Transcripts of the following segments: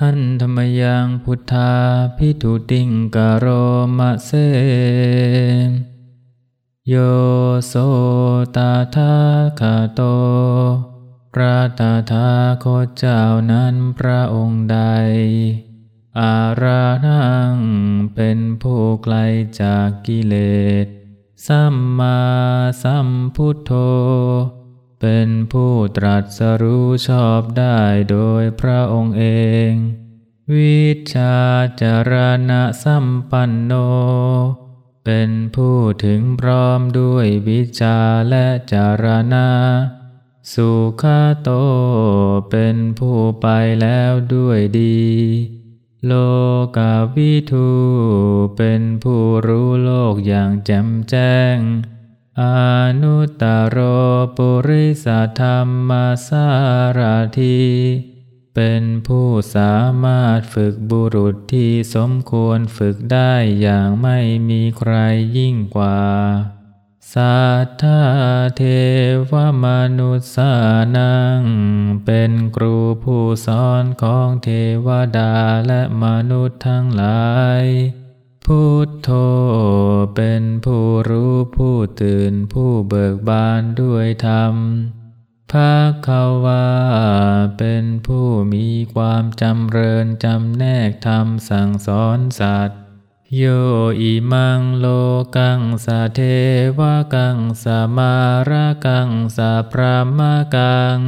หันธรรมยังพุทธาพิทุติงกโรมะเสโยโสตาทาคาโต พระตาทาโคเจ้านั้นพระองค์ใด อารานังเป็นผู้ไกลจากกิเลส สัมมาสัมพุทโธ เป็นผู้ตรัสรู้ชอบได้โดยพระองค์เอง วิชาจารณะสัมปันโน เป็นผู้ถึงพร้อมด้วยวิชาและจารณาสุขโต เป็นผู้ไปแล้วด้วยดี โลกาวิทู เป็นผู้รู้โลกอย่างแจ่มแจ้ง อนุตตรปุริสธรรมสารทีเป็นผู้สามารถฝึกบุรุษที่สมควรฝึกได้อย่างไม่มีใครยิ่งกว่า สัทธาเทวมนุษสานัง เป็นครูผู้สอนของเทวดาและมนุษย์ทั้งหลาย พุทโธเป็นผู้ ผู้เบิกบานด้วยธรรมภาคาวาเป็นผู้มีความจำเริญจำแนกธรรมสั่งสอนสัตว์ โยอิมังโลกังสะเทวกังสะมาระกังสะพรามกัง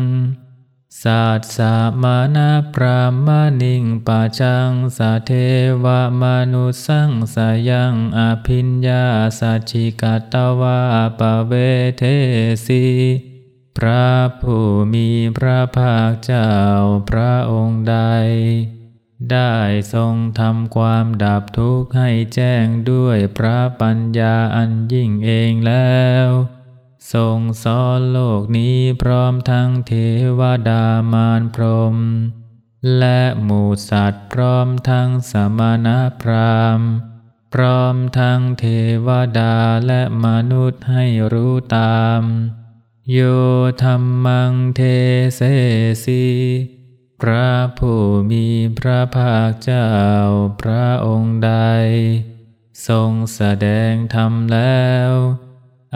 สัตสามานาพรามานิงปะจังสะเทวมนุสังสยังอภิญญาสัจิกตวาปเวเทสีพระผู้มีพระภาคเจ้าพระองค์ใด ได้ทรงทำความดับทุกข์ให้แจ้งด้วยพระปัญญาอันยิ่งเองแล้ว ทรงสอนโลกนี้พร้อมทั้งเทวดามารพรม และหมูสัตว์พร้อมทั้งสมณพราหมณ์พร้อมทั้งเทวดาและมนุษย์ให้รู้ตาม โยธรรมังเทเสสีพระผู้มีพระภาคเจ้าพระองค์ใด ทรงแสดงธรรมแล้ว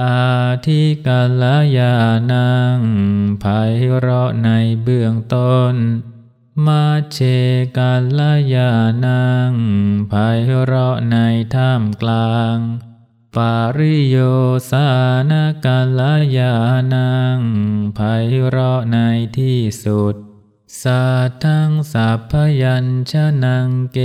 อาทิกาลยานังไพเราะในเบื้องต้น มาเชกาลยานังไพเราะในท่ามกลาง ปาริโยสานกาลยานังไพเราะในที่สุด สัทั้งสัพพยัญชนะเก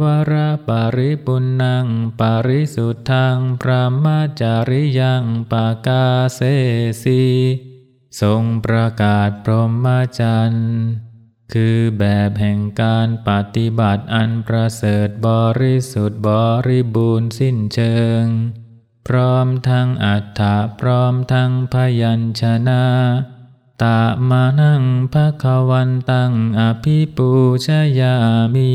วระปริปุนังปาริสุทธังพระมาจาริยังปากาเสสีทรงประกาศพรหมจรรย์คือแบบแห่งการปฏิบัติอันประเสริฐบริสุทธิ์บริบูรณ์สิ้นเชิง พร้อมทั้งอัฏฐะพร้อมทั้งพยัญชนะ ตามานังภะคะวันตังอภิปูชยามี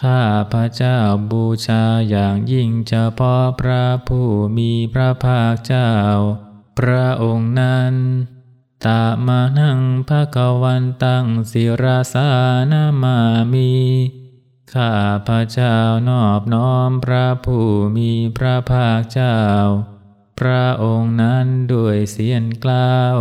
ข้าพระเจ้าบูชาอย่างยิ่งเฉพาะพระผู้มีพระภาคเจ้า พระองค์นั้น ตามานังภะควันตังศิราสานามามีข้าพระเจ้านอบน้อมพระผู้มีพระภาคเจ้า พระองค์นั้นด้วยเสียงกล่าว